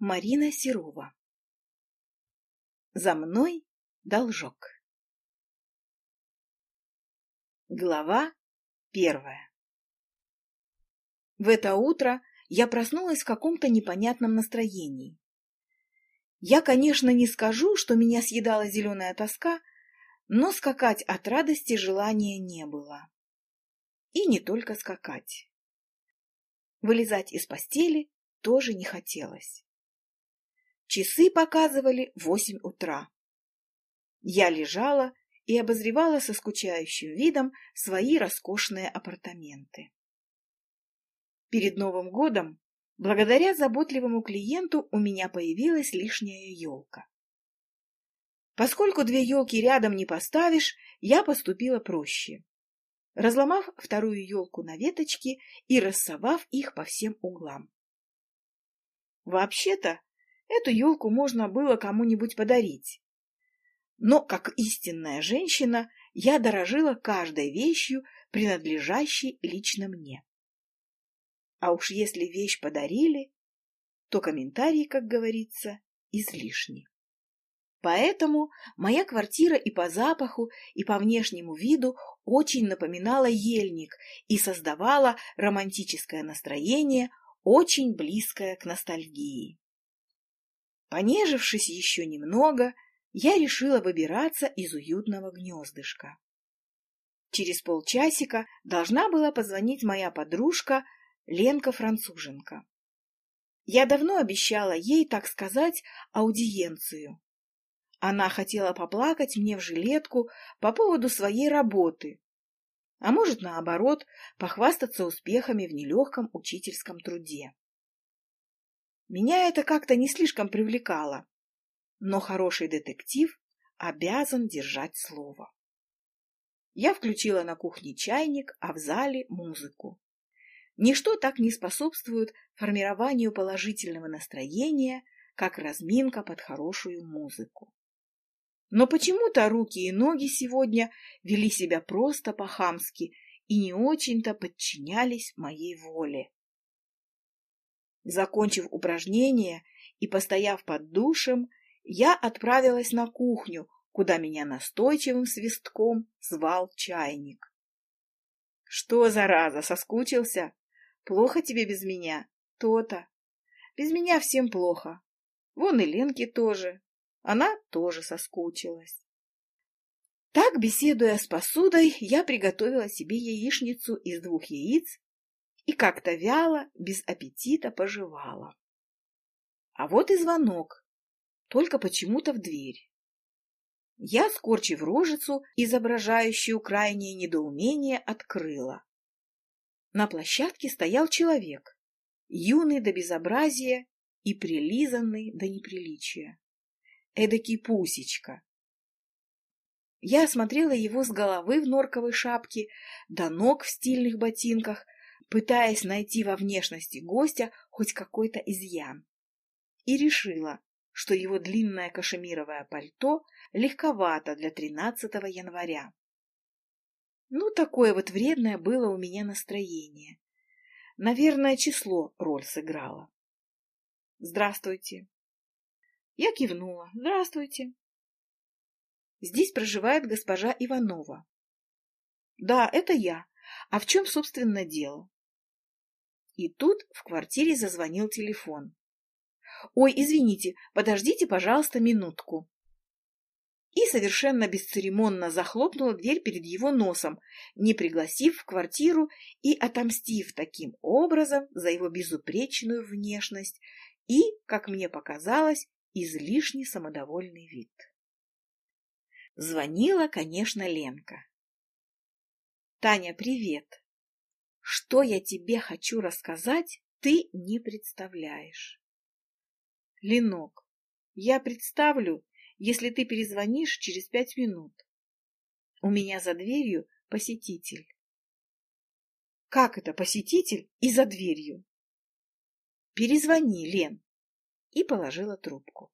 Марина Серова За мной должок Глава первая В это утро я проснулась в каком-то непонятном настроении. Я, конечно, не скажу, что меня съедала зеленая тоска, но скакать от радости желания не было. И не только скакать. Вылезать из постели тоже не хотелось. Часы показывали восемь утра. Я лежала и обозревала со скучающим видом свои роскошные апартаменты. Перед Новым годом, благодаря заботливому клиенту, у меня появилась лишняя елка. Поскольку две елки рядом не поставишь, я поступила проще. Разломав вторую елку на веточки и рассовав их по всем углам. Вообще-то, Эту елку можно было кому-нибудь подарить. Но, как истинная женщина, я дорожила каждой вещью, принадлежащей лично мне. А уж если вещь подарили, то комментарии, как говорится, излишни. Поэтому моя квартира и по запаху, и по внешнему виду очень напоминала ельник и создавала романтическое настроение, очень близкое к ностальгии. Понежившись еще немного, я решила выбираться из уютного гнездышка. Через полчасика должна была позвонить моя подружка Ленка-француженка. Я давно обещала ей, так сказать, аудиенцию. Она хотела поплакать мне в жилетку по поводу своей работы, а может, наоборот, похвастаться успехами в нелегком учительском труде. Меня это как-то не слишком привлекало, но хороший детектив обязан держать слово. Я включила на кухне чайник, а в зале музыку. Ничто так не способствует формированию положительного настроения, как разминка под хорошую музыку. Но почему-то руки и ноги сегодня вели себя просто по-хамски и не очень-то подчинялись моей воле. Закончив упражнение и постояв под душем, я отправилась на кухню, куда меня настойчивым свистком звал чайник. — Что, зараза, соскучился? Плохо тебе без меня? То-то. Без меня всем плохо. Вон и Ленке тоже. Она тоже соскучилась. Так, беседуя с посудой, я приготовила себе яичницу из двух яиц и как-то вяло, без аппетита пожевала. А вот и звонок, только почему-то в дверь. Я, скорчив рожицу, изображающую крайнее недоумение, открыла. На площадке стоял человек, юный до безобразия и прилизанный до неприличия. Эдакий пусечка. Я осмотрела его с головы в норковой шапке, до ног в стильных ботинках — пытаясь найти во внешности гостя хоть какой-то изъян. И решила, что его длинное кашемировое пальто легковато для 13 января. Ну, такое вот вредное было у меня настроение. Наверное, число роль сыграло. «Здравствуйте». Я кивнула. «Здравствуйте». «Здесь проживает госпожа Иванова». «Да, это я. А в чем, собственно, дело?» И тут в квартире зазвонил телефон. «Ой, извините, подождите, пожалуйста, минутку». И совершенно бесцеремонно захлопнула дверь перед его носом, не пригласив в квартиру и отомстив таким образом за его безупречную внешность и, как мне показалось, излишне самодовольный вид. Звонила, конечно, Ленка. «Таня, привет!» Что я тебе хочу рассказать, ты не представляешь. Ленок, я представлю, если ты перезвонишь через пять минут. У меня за дверью посетитель. Как это посетитель и за дверью? Перезвони, Лен. И положила трубку.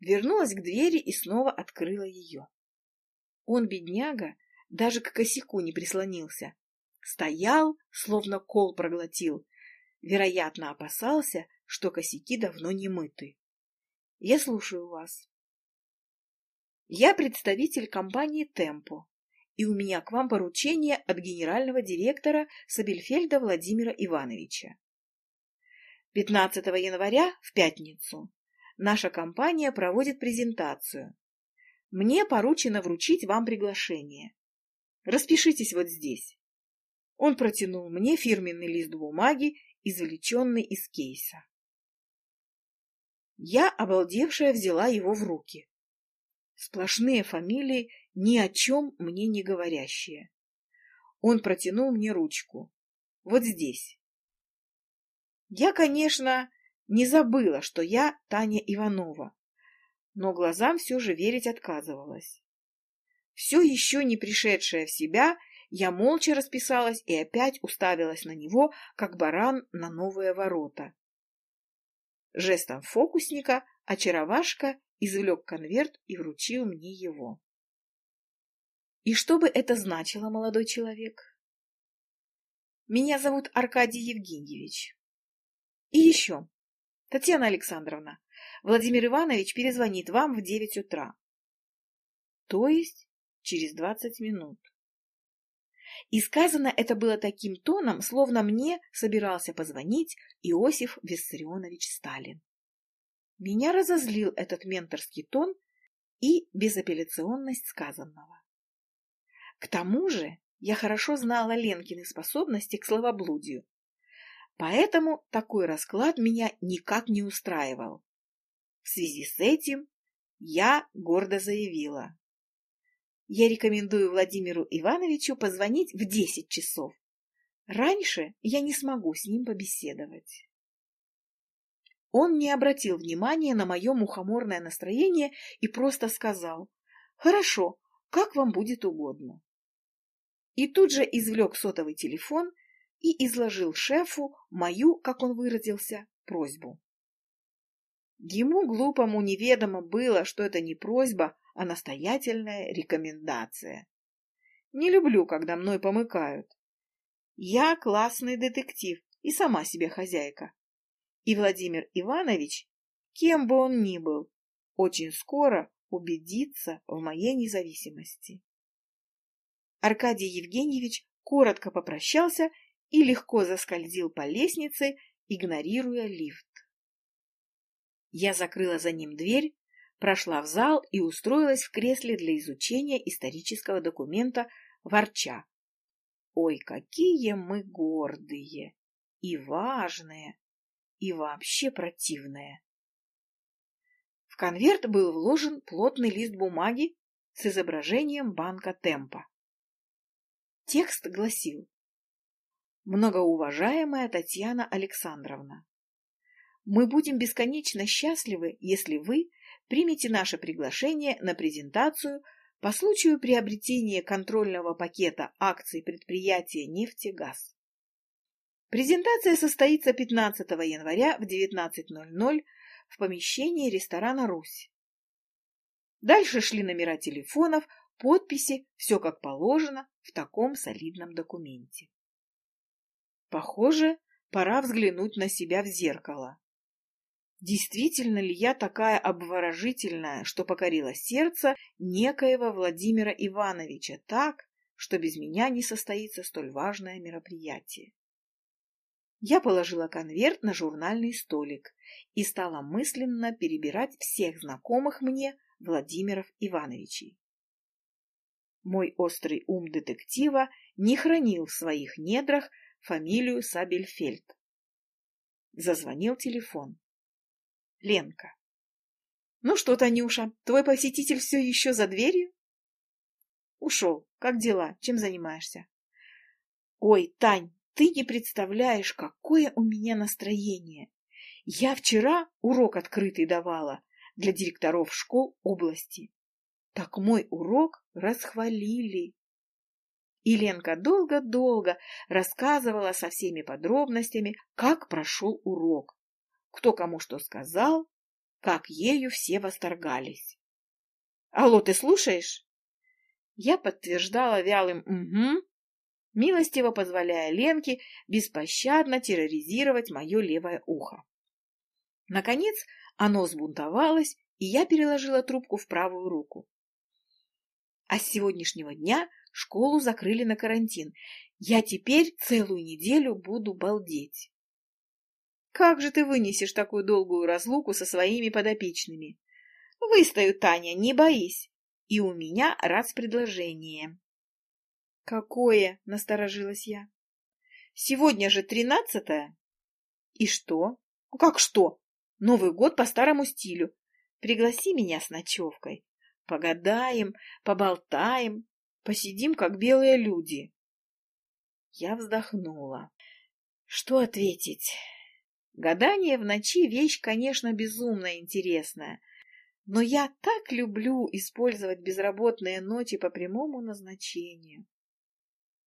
Вернулась к двери и снова открыла ее. Он, бедняга, даже к косяку не прислонился, Стоял, словно кол проглотил, Вероятно, опасался, что косяки давно не мыты. Я слушаю вас. Я представитель компании «Темпо», и у меня к вам поручение от генерального директора Сабельфельда Владимира Ивановича. 15 января, в пятницу, наша компания проводит презентацию. Мне поручено вручить вам приглашение. Распишитесь вот здесь. Он протянул мне фирменный лист бумаги, извлеченный из кейса. Я, обалдевшая, взяла его в руки. Сплошные фамилии, ни о чем мне не говорящие. Он протянул мне ручку. Вот здесь. Я, конечно, не забыла, что я Таня Иванова, но глазам все же верить отказывалась. Все еще не пришедшая в себя, я молча расписалась и опять уставилась на него, как баран на новые ворота. Жестом фокусника очаровашка извлек конверт и вручил мне его. И что бы это значило, молодой человек? Меня зовут Аркадий Евгеньевич. И еще, Татьяна Александровна, Владимир Иванович перезвонит вам в девять утра. То есть через двадцать минут. И сказано это было таким тоном, словно мне собирался позвонить Иосиф Виссарионович Сталин. Меня разозлил этот менторский тон и безапелляционность сказанного. К тому же я хорошо знала Ленкины способности к словоблудию, поэтому такой расклад меня никак не устраивал. В связи с этим я гордо заявила. Я рекомендую Владимиру Ивановичу позвонить в десять часов. Раньше я не смогу с ним побеседовать. Он не обратил внимания на мое мухоморное настроение и просто сказал «Хорошо, как вам будет угодно». И тут же извлек сотовый телефон и изложил шефу мою, как он выразился, просьбу. Ему глупому неведомо было, что это не просьба, а настоятельная рекомендация. Не люблю, когда мной помыкают. Я классный детектив и сама себе хозяйка. И Владимир Иванович, кем бы он ни был, очень скоро убедится в моей независимости. Аркадий Евгеньевич коротко попрощался и легко заскользил по лестнице, игнорируя лифт. Я закрыла за ним дверь, прошла в зал и устроилась в кресле для изучения исторического документа ворча. Ой, какие мы гордые и важные, и вообще противные. В конверт был вложен плотный лист бумаги с изображением банка Темпа. Текст гласил «Многоуважаемая Татьяна Александровна, мы будем бесконечно счастливы, если вы примете наше приглашение на презентацию по случаю приобретения контрольного пакета акций предприятия «Нефтегаз». Презентация состоится 15 января в 19.00 в помещении ресторана «Русь». Дальше шли номера телефонов, подписи, все как положено в таком солидном документе. Похоже, пора взглянуть на себя в зеркало. Действительно ли я такая обворожительная, что покорила сердце некоего Владимира Ивановича так, что без меня не состоится столь важное мероприятие? Я положила конверт на журнальный столик и стала мысленно перебирать всех знакомых мне Владимиров Ивановичей. Мой острый ум детектива не хранил в своих недрах фамилию Сабельфельд. Зазвонил телефон. Ленка. Ну что, Танюша, твой посетитель все еще за дверью? Ушел. Как дела? Чем занимаешься? Ой, Тань, ты не представляешь, какое у меня настроение. Я вчера урок открытый давала для директоров школ области. Так мой урок расхвалили. И Ленка долго-долго рассказывала со всеми подробностями, как прошел урок кто кому что сказал, как ею все восторгались. «Алло, ты слушаешь?» Я подтверждала вялым «угу». милостиво позволяя Ленке беспощадно терроризировать мое левое ухо. Наконец оно взбунтовалось, и я переложила трубку в правую руку. А с сегодняшнего дня школу закрыли на карантин. Я теперь целую неделю буду балдеть. Как же ты вынесешь такую долгую разлуку со своими подопечными? Выстою, Таня, не боись. И у меня раз предложение. Какое? Насторожилась я. Сегодня же тринадцатое. И что? Ну как что? Новый год по старому стилю. Пригласи меня с ночевкой. Погадаем, поболтаем, посидим, как белые люди. Я вздохнула. Что ответить? Гадание в ночи — вещь, конечно, безумно интересная, но я так люблю использовать безработные ночи по прямому назначению.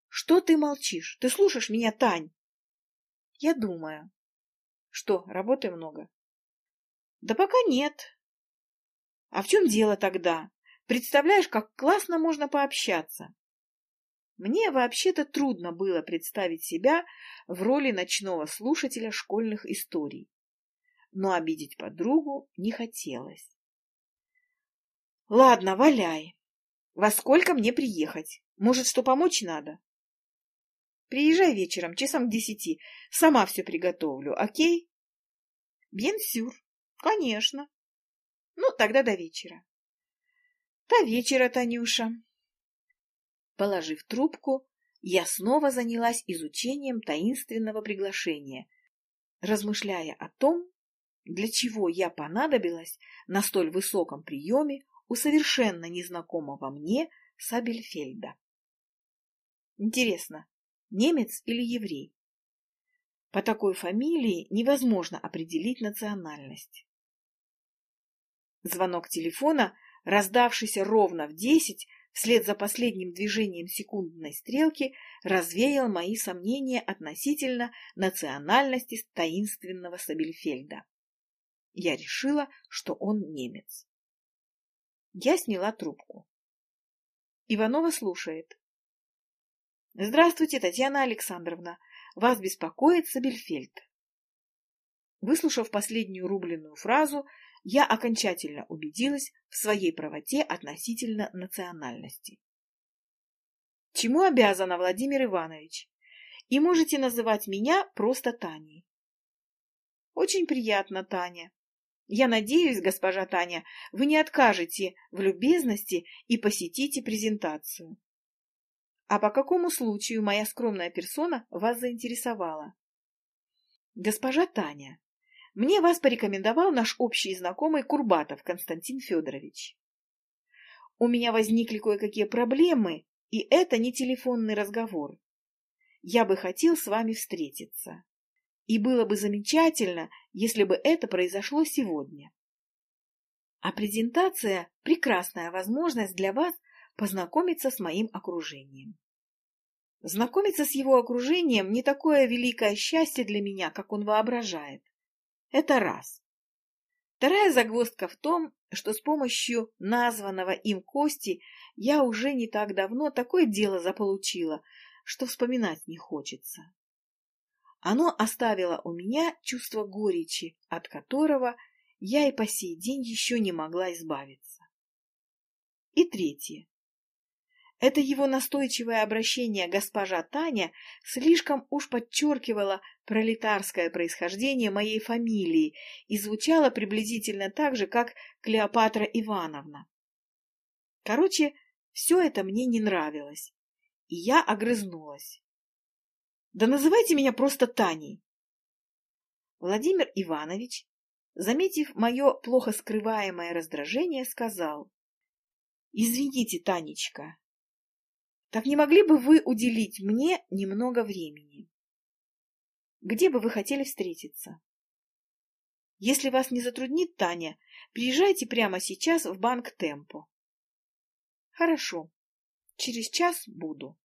Что ты молчишь? Ты слушаешь меня, Тань? Я думаю. Что, работы много? Да пока нет. А в чем дело тогда? Представляешь, как классно можно пообщаться. Мне вообще-то трудно было представить себя в роли ночного слушателя школьных историй. Но обидеть подругу не хотелось. Ладно, валяй. Во сколько мне приехать? Может, что помочь надо? Приезжай вечером, часам к десяти. Сама все приготовлю, окей? Бенсюр. Конечно. Ну, тогда до вечера. До вечера, Танюша. Положив трубку, я снова занялась изучением таинственного приглашения, размышляя о том, для чего я понадобилась на столь высоком приеме у совершенно незнакомого мне Сабельфельда. Интересно, немец или еврей? По такой фамилии невозможно определить национальность. Звонок телефона, раздавшийся ровно в десять, вслед за последним движением секундной стрелки, развеял мои сомнения относительно национальности таинственного Сабельфельда. Я решила, что он немец. Я сняла трубку. Иванова слушает. Здравствуйте, Татьяна Александровна. Вас беспокоит Сабельфельд. Выслушав последнюю рубленную фразу, я окончательно убедилась в своей правоте относительно национальности. Чему обязана Владимир Иванович? И можете называть меня просто Таней. Очень приятно, Таня. Я надеюсь, госпожа Таня, вы не откажете в любезности и посетите презентацию. А по какому случаю моя скромная персона вас заинтересовала? Госпожа Таня, мне вас порекомендовал наш общий знакомый Курбатов Константин Федорович. У меня возникли кое-какие проблемы, и это не телефонный разговор. Я бы хотел с вами встретиться. И было бы замечательно, если бы это произошло сегодня. А презентация – прекрасная возможность для вас познакомиться с моим окружением. Знакомиться с его окружением не такое великое счастье для меня, как он воображает. Это раз. Вторая загвоздка в том, что с помощью названного им Кости я уже не так давно такое дело заполучила, что вспоминать не хочется. Оно оставило у меня чувство горечи, от которого я и по сей день еще не могла избавиться. И третье. Это его настойчивое обращение госпожа Таня слишком уж подчеркивало пролетарское происхождение моей фамилии и звучало приблизительно так же, как Клеопатра Ивановна. Короче, все это мне не нравилось, и я огрызнулась. Да называйте меня просто Таней. Владимир Иванович, заметив мое плохо скрываемое раздражение, сказал. Извините, Танечка, так не могли бы вы уделить мне немного времени? Где бы вы хотели встретиться? Если вас не затруднит, Таня, приезжайте прямо сейчас в банк Темпо. Хорошо. Через час буду.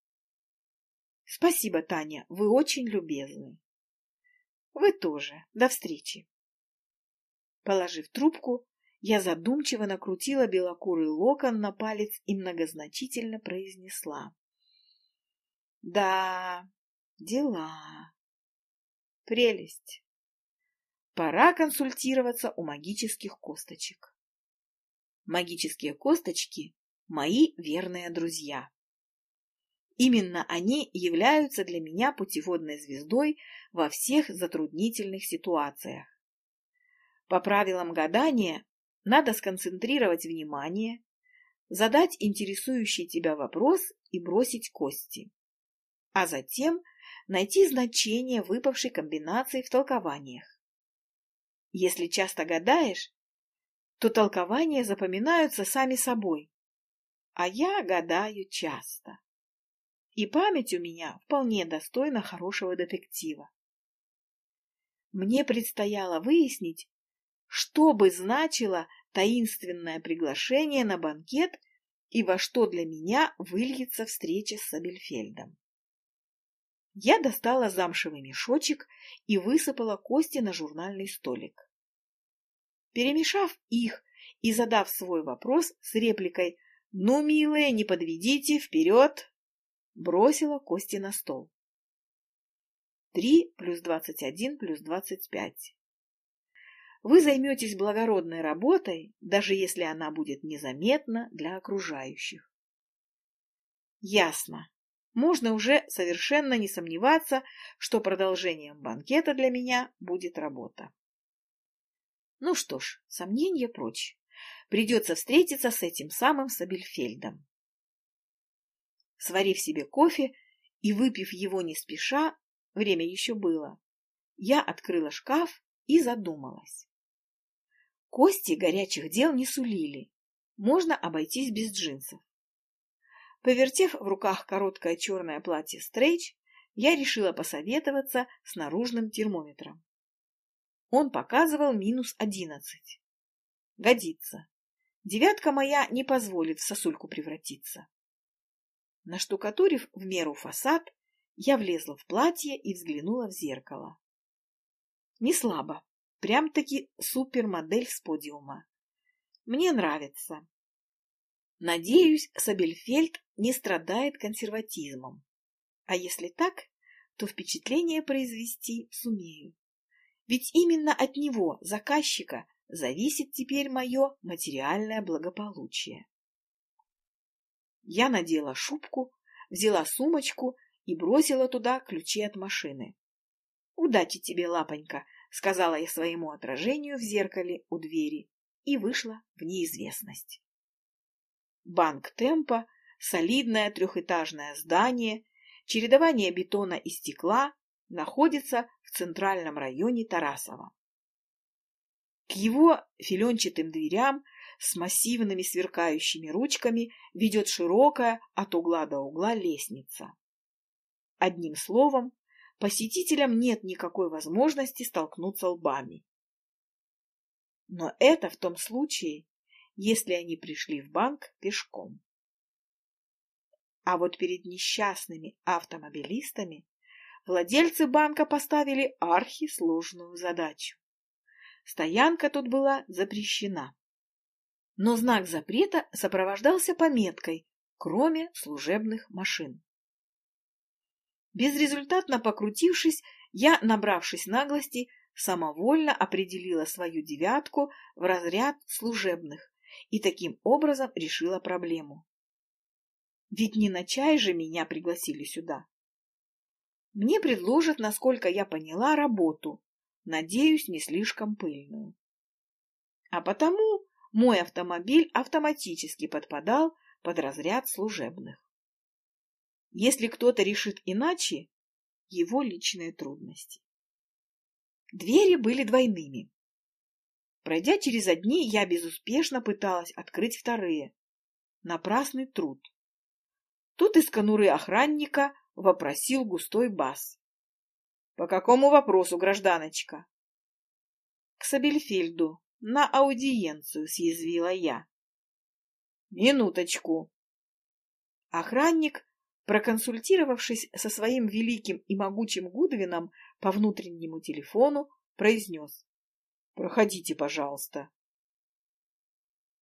Спасибо, Таня, вы очень любезны. Вы тоже. До встречи. Положив трубку, я задумчиво накрутила белокурый локон на палец и многозначительно произнесла. Да, дела. Прелесть. Пора консультироваться у магических косточек. Магические косточки – мои верные друзья. Именно они являются для меня путеводной звездой во всех затруднительных ситуациях. По правилам гадания надо сконцентрировать внимание, задать интересующий тебя вопрос и бросить кости, а затем найти значение выпавшей комбинации в толкованиях. Если часто гадаешь, то толкования запоминаются сами собой, а я гадаю часто. И память у меня вполне достойна хорошего детектива. Мне предстояло выяснить, что бы значило таинственное приглашение на банкет и во что для меня выльется встреча с Сабельфельдом. Я достала замшевый мешочек и высыпала кости на журнальный столик. Перемешав их и задав свой вопрос с репликой «Ну, милые, не подведите, вперед!» бросила кости на стол. Три плюс двадцать один плюс двадцать пять. Вы займетесь благородной работой, даже если она будет незаметна для окружающих. Ясно. Можно уже совершенно не сомневаться, что продолжением банкета для меня будет работа. Ну что ж, сомнения прочь. Придется встретиться с этим самым Сабельфельдом. Сварив себе кофе и выпив его не спеша, время еще было, я открыла шкаф и задумалась. Кости горячих дел не сулили. Можно обойтись без джинсов. Повертев в руках короткое черное платье стрейч, я решила посоветоваться с наружным термометром. Он показывал минус одиннадцать. Годится. Девятка моя не позволит в сосульку превратиться. Наштукатурив в меру фасад, я влезла в платье и взглянула в зеркало. Не слабо. Прям-таки супермодель с подиума. Мне нравится. Надеюсь, Сабельфельд не страдает консерватизмом. А если так, то впечатление произвести сумею. Ведь именно от него, заказчика, зависит теперь мое материальное благополучие. Я надела шубку, взяла сумочку и бросила туда ключи от машины. Удачи тебе, лапонька, сказала я своему отражению в зеркале у двери и вышла в неизвестность. Банк Темпа, солидное трехэтажное здание, чередование бетона и стекла находится в центральном районе Тарасова. К его филенчатым дверям с массивными сверкающими ручками ведет широкая от угла до угла лестница. Одним словом, посетителям нет никакой возможности столкнуться лбами. Но это в том случае, если они пришли в банк пешком. А вот перед несчастными автомобилистами владельцы банка поставили архисложную задачу. Стоянка тут была запрещена. Но знак запрета сопровождался пометкой «Кроме служебных машин». Безрезультатно покрутившись, я, набравшись наглости, самовольно определила свою девятку в разряд служебных и таким образом решила проблему. Ведь не на чай же меня пригласили сюда. Мне предложат, насколько я поняла, работу, надеюсь, не слишком пыльную. А потому мой автомобиль автоматически подпадал под разряд служебных. Если кто-то решит иначе, его личные трудности. Двери были двойными. Пройдя через одни, я безуспешно пыталась открыть вторые. Напрасный труд. Тут из конуры охранника вопросил густой бас. — По какому вопросу, гражданочка? — К Сабельфельду, на аудиенцию, съязвила я. — Минуточку. Охранник проконсультировавшись со своим великим и могучим Гудвином по внутреннему телефону, произнес «Проходите, пожалуйста».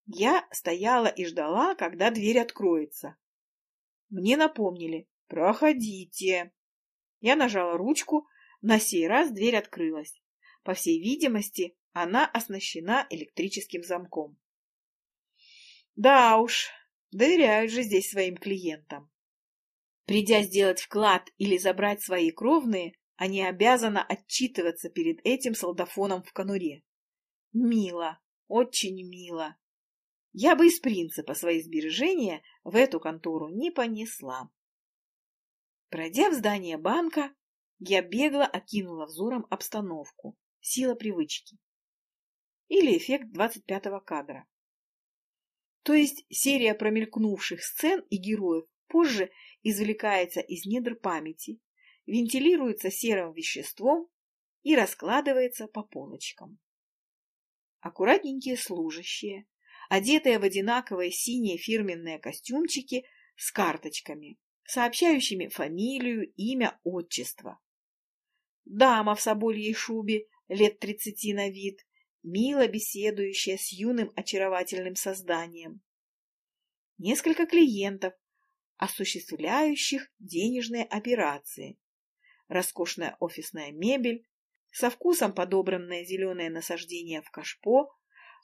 Я стояла и ждала, когда дверь откроется. Мне напомнили, Проходите. Я нажала ручку, на сей раз дверь открылась. По всей видимости, она оснащена электрическим замком. Да уж, доверяют же здесь своим клиентам. Придя сделать вклад или забрать свои кровные, они обязаны отчитываться перед этим солдафоном в конуре. Мило, очень мило. Я бы из принципа свои сбережения в эту контору не понесла. Пройдя в здание банка, я бегло окинула взором обстановку, сила привычки. Или эффект 25-го кадра. То есть серия промелькнувших сцен и героев позже извлекается из недр памяти, вентилируется серым веществом и раскладывается по полочкам. Аккуратненькие служащие, одетые в одинаковые синие фирменные костюмчики с карточками, сообщающими фамилию, имя, отчество. Дама в собольей шубе, лет тридцати на вид, мило беседующая с юным очаровательным созданием. Несколько клиентов, осуществляющих денежные операции. Роскошная офисная мебель, со вкусом подобранное зеленое насаждение в кашпо,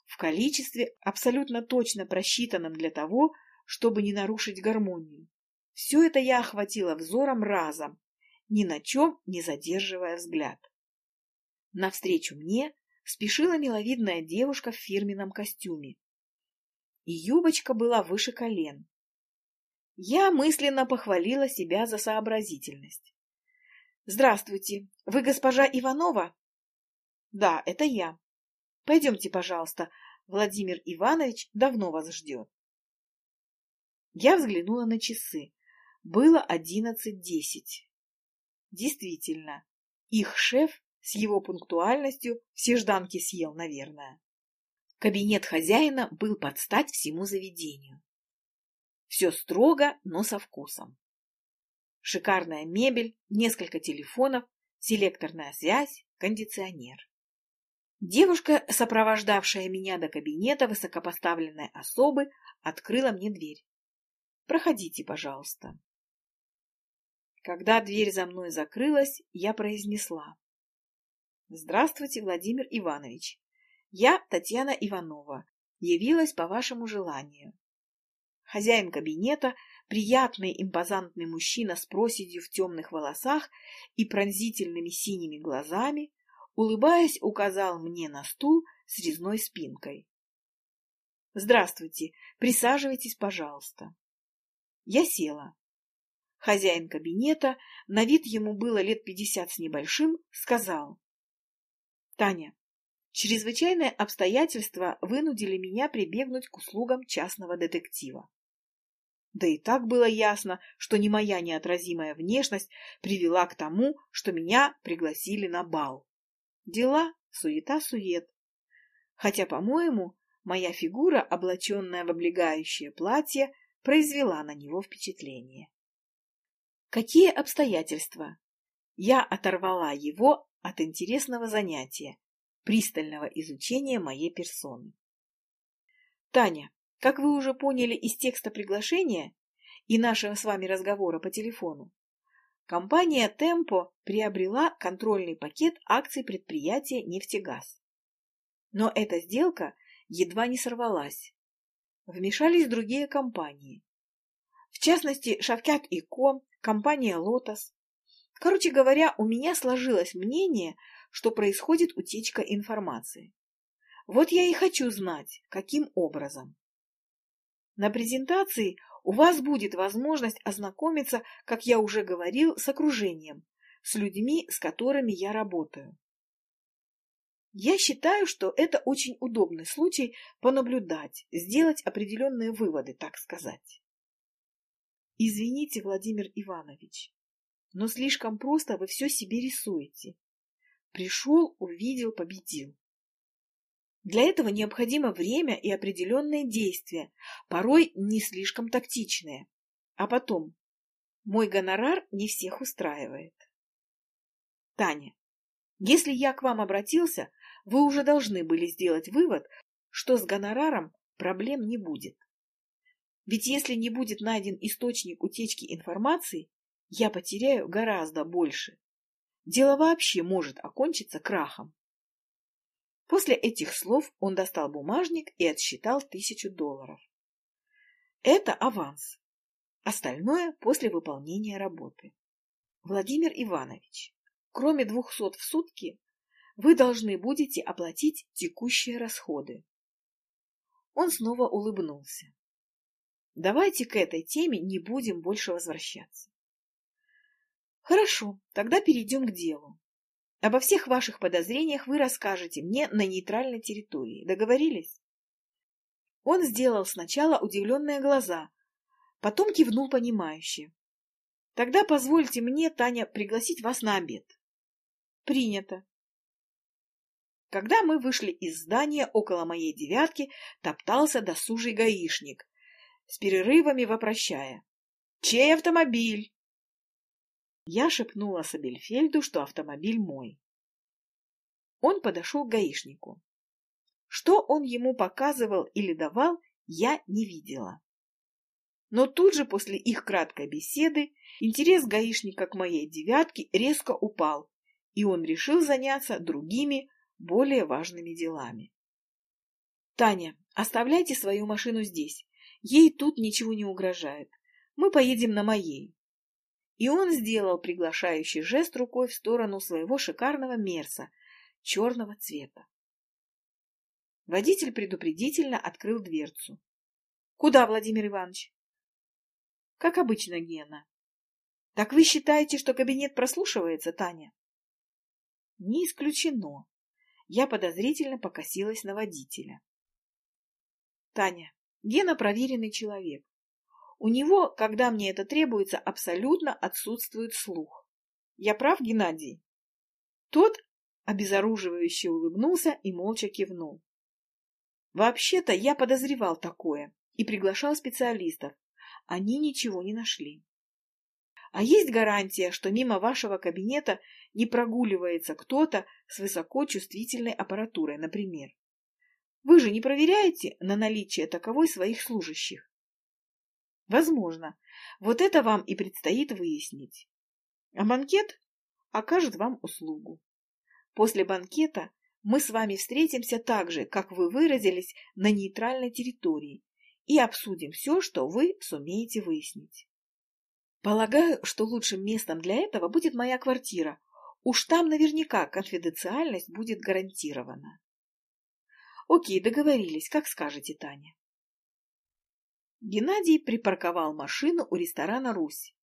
в количестве, абсолютно точно просчитанном для того, чтобы не нарушить гармонию. Все это я охватила взором разом, ни на чем не задерживая взгляд. Навстречу мне спешила миловидная девушка в фирменном костюме. И юбочка была выше колен. Я мысленно похвалила себя за сообразительность. «Здравствуйте, вы госпожа Иванова?» «Да, это я. Пойдемте, пожалуйста, Владимир Иванович давно вас ждет». Я взглянула на часы. Было одиннадцать десять. Действительно, их шеф с его пунктуальностью все жданки съел, наверное. Кабинет хозяина был под стать всему заведению. Все строго, но со вкусом. Шикарная мебель, несколько телефонов, селекторная связь, кондиционер. Девушка, сопровождавшая меня до кабинета высокопоставленной особы, открыла мне дверь. «Проходите, пожалуйста». Когда дверь за мной закрылась, я произнесла. «Здравствуйте, Владимир Иванович. Я Татьяна Иванова. Явилась по вашему желанию». Хозяин кабинета, приятный импозантный мужчина с проседью в темных волосах и пронзительными синими глазами, улыбаясь, указал мне на стул с резной спинкой. «Здравствуйте, присаживайтесь, пожалуйста». Я села. Хозяин кабинета, на вид ему было лет пятьдесят с небольшим, сказал. «Таня, чрезвычайные обстоятельства вынудили меня прибегнуть к услугам частного детектива. Да и так было ясно, что не моя неотразимая внешность привела к тому, что меня пригласили на бал. Дела суета-сует. Хотя, по-моему, моя фигура, облаченная в облегающее платье, произвела на него впечатление. Какие обстоятельства? Я оторвала его от интересного занятия, пристального изучения моей персоны. Таня, как вы уже поняли из текста приглашения и нашего с вами разговора по телефону, компания «Темпо» приобрела контрольный пакет акций предприятия «Нефтегаз». Но эта сделка едва не сорвалась. Вмешались другие компании. В частности, Шавкят и Ко, компания «Лотос». Короче говоря, у меня сложилось мнение, что происходит утечка информации. Вот я и хочу знать, каким образом. На презентации у вас будет возможность ознакомиться, как я уже говорил, с окружением, с людьми, с которыми я работаю. Я считаю, что это очень удобный случай понаблюдать, сделать определенные выводы, так сказать. Извините, Владимир Иванович, но слишком просто вы все себе рисуете. Пришел, увидел, победил. Для этого необходимо время и определенные действия, порой не слишком тактичные. А потом, мой гонорар не всех устраивает. Таня, если я к вам обратился, вы уже должны были сделать вывод, что с гонораром проблем не будет. Ведь если не будет найден источник утечки информации, я потеряю гораздо больше. Дело вообще может окончиться крахом. После этих слов он достал бумажник и отсчитал тысячу долларов. Это аванс. Остальное после выполнения работы. Владимир Иванович, кроме двухсот в сутки, вы должны будете оплатить текущие расходы. Он снова улыбнулся. Давайте к этой теме не будем больше возвращаться. Хорошо, тогда перейдем к делу. Обо всех ваших подозрениях вы расскажете мне на нейтральной территории. Договорились? Он сделал сначала удивленные глаза, потом кивнул понимающе. Тогда позвольте мне, Таня, пригласить вас на обед. Принято. Когда мы вышли из здания, около моей девятки топтался досужий гаишник, с перерывами вопрощая. «Чей автомобиль?» Я шепнула Сабельфельду, что автомобиль мой. Он подошел к гаишнику. Что он ему показывал или давал, я не видела. Но тут же после их краткой беседы интерес гаишника к моей девятке резко упал, и он решил заняться другими, более важными делами. «Таня, оставляйте свою машину здесь. Ей тут ничего не угрожает. Мы поедем на моей и он сделал приглашающий жест рукой в сторону своего шикарного мерса черного цвета. Водитель предупредительно открыл дверцу. — Куда, Владимир Иванович? — Как обычно, Гена. — Так вы считаете, что кабинет прослушивается, Таня? — Не исключено. Я подозрительно покосилась на водителя. — Таня, Гена проверенный человек. У него, когда мне это требуется, абсолютно отсутствует слух. Я прав, Геннадий? Тот обезоруживающе улыбнулся и молча кивнул. Вообще-то я подозревал такое и приглашал специалистов. Они ничего не нашли. А есть гарантия, что мимо вашего кабинета не прогуливается кто-то с высокочувствительной аппаратурой, например? Вы же не проверяете на наличие таковой своих служащих? Возможно. Вот это вам и предстоит выяснить. А банкет окажет вам услугу. После банкета мы с вами встретимся так же, как вы выразились, на нейтральной территории и обсудим все, что вы сумеете выяснить. Полагаю, что лучшим местом для этого будет моя квартира. Уж там наверняка конфиденциальность будет гарантирована. Окей, договорились, как скажете, Таня. Геннадий припарковал машину у ресторана «Русь».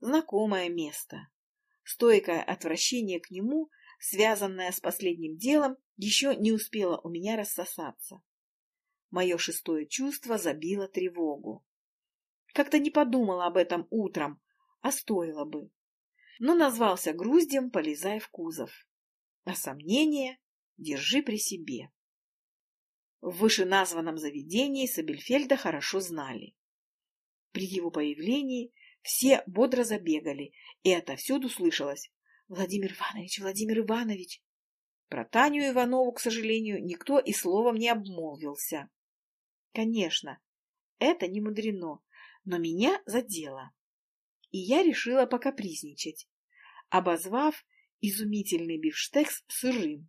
Знакомое место. Стойкое отвращение к нему, связанное с последним делом, еще не успело у меня рассосаться. Мое шестое чувство забило тревогу. Как-то не подумала об этом утром, а стоило бы. Но назвался груздем, полезай в кузов. А сомнение держи при себе. В вышеназванном заведении Сабельфельда хорошо знали. При его появлении все бодро забегали, и отовсюду слышалось «Владимир Иванович, Владимир Иванович!» Про Таню Иванову, к сожалению, никто и словом не обмолвился. Конечно, это не мудрено, но меня задело. И я решила покапризничать, обозвав изумительный бифштекс сырым,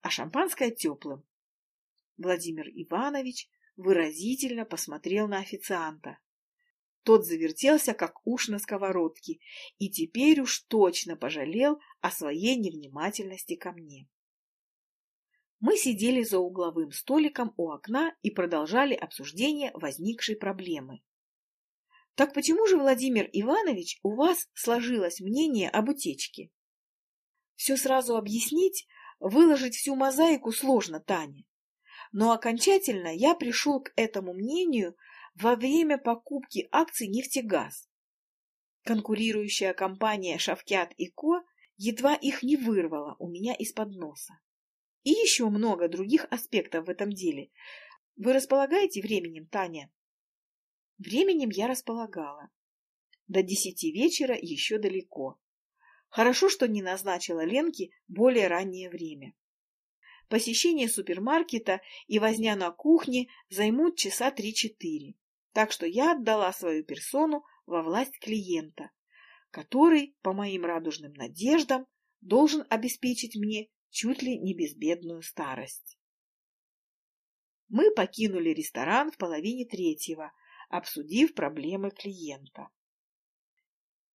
а шампанское теплым. Владимир Иванович выразительно посмотрел на официанта. Тот завертелся, как уж на сковородке, и теперь уж точно пожалел о своей невнимательности ко мне. Мы сидели за угловым столиком у окна и продолжали обсуждение возникшей проблемы. Так почему же, Владимир Иванович, у вас сложилось мнение об утечке? Все сразу объяснить, выложить всю мозаику сложно, Таня но окончательно я пришел к этому мнению во время покупки акций «Нефтегаз». Конкурирующая компания «Шавкят и Ко» едва их не вырвала у меня из-под носа. И еще много других аспектов в этом деле. Вы располагаете временем, Таня? Временем я располагала. До десяти вечера еще далеко. Хорошо, что не назначила Ленке более раннее время. Посещение супермаркета и возня на кухне займут часа три-четыре. Так что я отдала свою персону во власть клиента, который, по моим радужным надеждам, должен обеспечить мне чуть ли не безбедную старость. Мы покинули ресторан в половине третьего, обсудив проблемы клиента.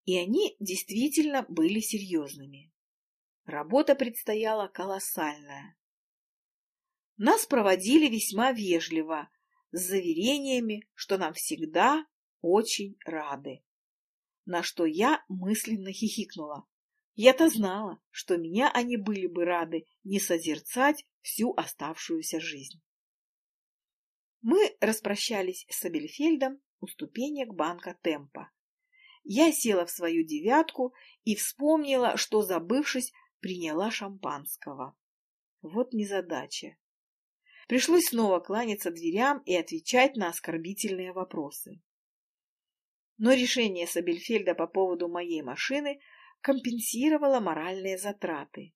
И они действительно были серьезными. Работа предстояла колоссальная. Нас проводили весьма вежливо, с заверениями, что нам всегда очень рады. На что я мысленно хихикнула. Я-то знала, что меня они были бы рады не созерцать всю оставшуюся жизнь. Мы распрощались с Абельфельдом у ступенек банка Темпа. Я села в свою девятку и вспомнила, что, забывшись, приняла шампанского. Вот незадача. Пришлось снова кланяться дверям и отвечать на оскорбительные вопросы. Но решение Сабельфельда по поводу моей машины компенсировало моральные затраты.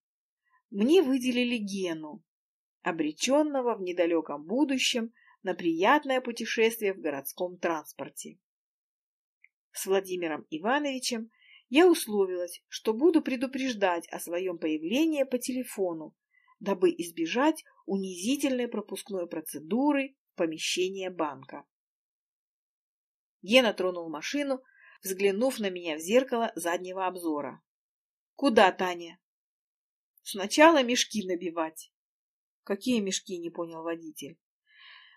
Мне выделили Гену, обреченного в недалеком будущем на приятное путешествие в городском транспорте. С Владимиром Ивановичем я условилась, что буду предупреждать о своем появлении по телефону, дабы избежать унизительной пропускной процедуры в помещение банка. Гена тронул машину, взглянув на меня в зеркало заднего обзора. «Куда, Таня?» «Сначала мешки набивать». «Какие мешки?» — не понял водитель.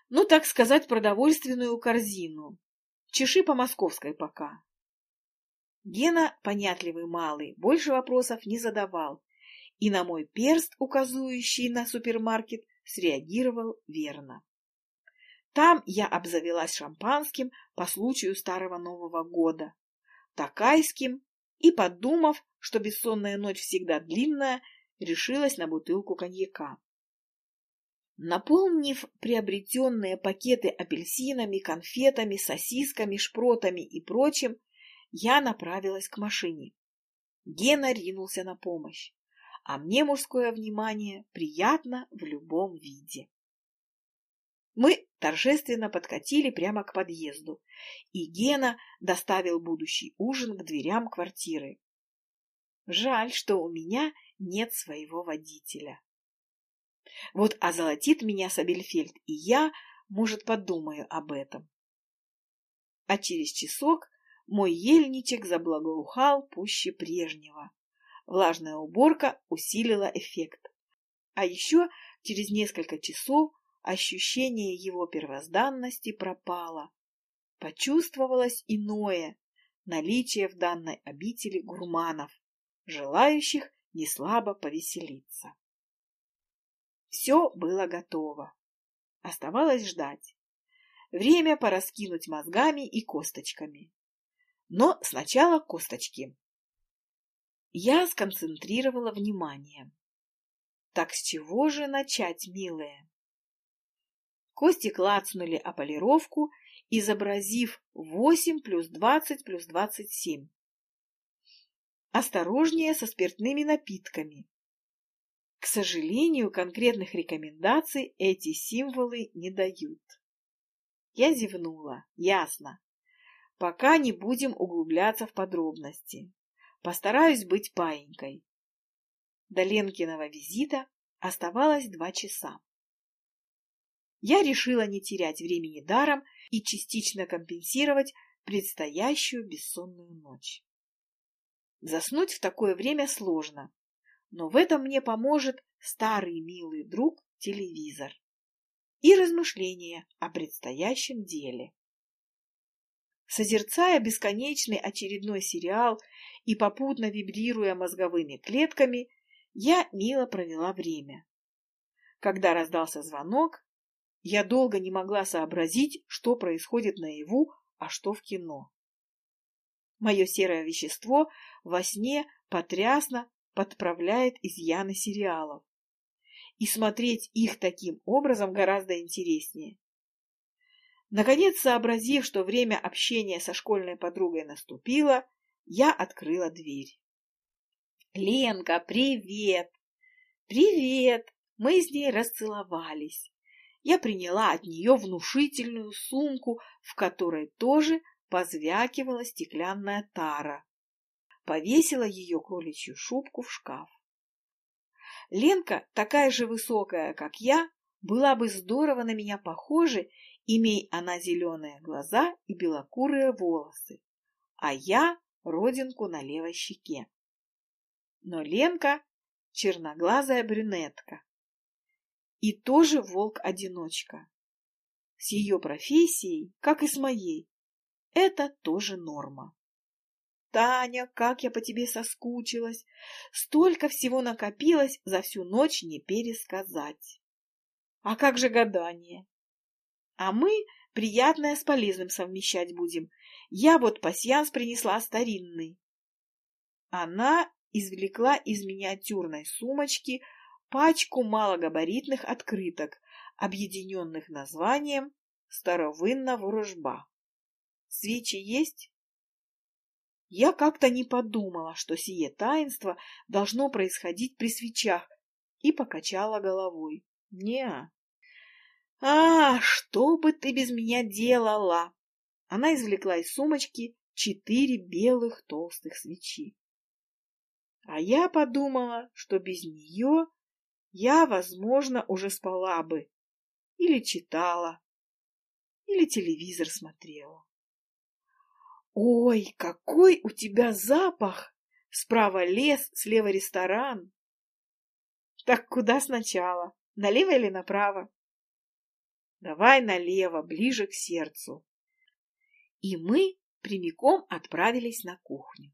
«Ну, так сказать, продовольственную корзину. Чеши по московской пока». Гена, понятливый малый, больше вопросов не задавал, и на мой перст, указывающий на супермаркет, среагировал верно. Там я обзавелась шампанским по случаю Старого Нового года, такайским, и, подумав, что бессонная ночь всегда длинная, решилась на бутылку коньяка. Наполнив приобретенные пакеты апельсинами, конфетами, сосисками, шпротами и прочим, я направилась к машине. Гена ринулся на помощь, а мне мужское внимание приятно в любом виде. Мы торжественно подкатили прямо к подъезду, и Гена доставил будущий ужин к дверям квартиры. Жаль, что у меня нет своего водителя. Вот озолотит меня Сабельфельд, и я, может, подумаю об этом. А через часок мой ельничек заблагоухал пуще прежнего. Влажная уборка усилила эффект. А еще через несколько часов ощущение его первозданности пропало. Почувствовалось иное наличие в данной обители гурманов, желающих неслабо повеселиться. Все было готово. Оставалось ждать. Время пораскинуть мозгами и косточками. Но сначала косточки. Я сконцентрировала внимание. Так с чего же начать, милая? Кости клацнули о полировку, изобразив 8 плюс 20 плюс 27. Осторожнее со спиртными напитками. К сожалению, конкретных рекомендаций эти символы не дают. Я зевнула. Ясно. Пока не будем углубляться в подробности. Постараюсь быть паинькой. До Ленкиного визита оставалось два часа. Я решила не терять времени даром и частично компенсировать предстоящую бессонную ночь. Заснуть в такое время сложно, но в этом мне поможет старый милый друг телевизор и размышления о предстоящем деле. Созерцая бесконечный очередной сериал и попутно вибрируя мозговыми клетками, я мило провела время. Когда раздался звонок, я долго не могла сообразить, что происходит наяву, а что в кино. Мое серое вещество во сне потрясно подправляет изъяны сериалов. И смотреть их таким образом гораздо интереснее. Наконец, сообразив, что время общения со школьной подругой наступило, я открыла дверь. «Ленка, привет!» «Привет!» Мы с ней расцеловались. Я приняла от нее внушительную сумку, в которой тоже позвякивала стеклянная тара. повесила ее кроличью шубку в шкаф. Ленка, такая же высокая, как я, была бы здорово на меня похожа, имей она зеленые глаза и белокурые волосы, а я родинку на левой щеке. Но Ленка — черноглазая брюнетка. И тоже волк-одиночка. С ее профессией, как и с моей, это тоже норма. Таня, как я по тебе соскучилась! Столько всего накопилось, за всю ночь не пересказать. А как же гадание? А мы приятное с полезным совмещать будем. Я вот пасьянс принесла старинный. Она извлекла из миниатюрной сумочки пачку малогабаритных открыток, объединенных названием «Старовинна ворожба». Свечи есть? Я как-то не подумала, что сие таинство должно происходить при свечах, и покачала головой. не А, что бы ты без меня делала? Она извлекла из сумочки четыре белых толстых свечи. А я подумала, что без нее я, возможно, уже спала бы, или читала, или телевизор смотрела. Ой, какой у тебя запах! Справа лес, слева ресторан. Так куда сначала? Налево или направо? Давай налево, ближе к сердцу. И мы прямиком отправились на кухню.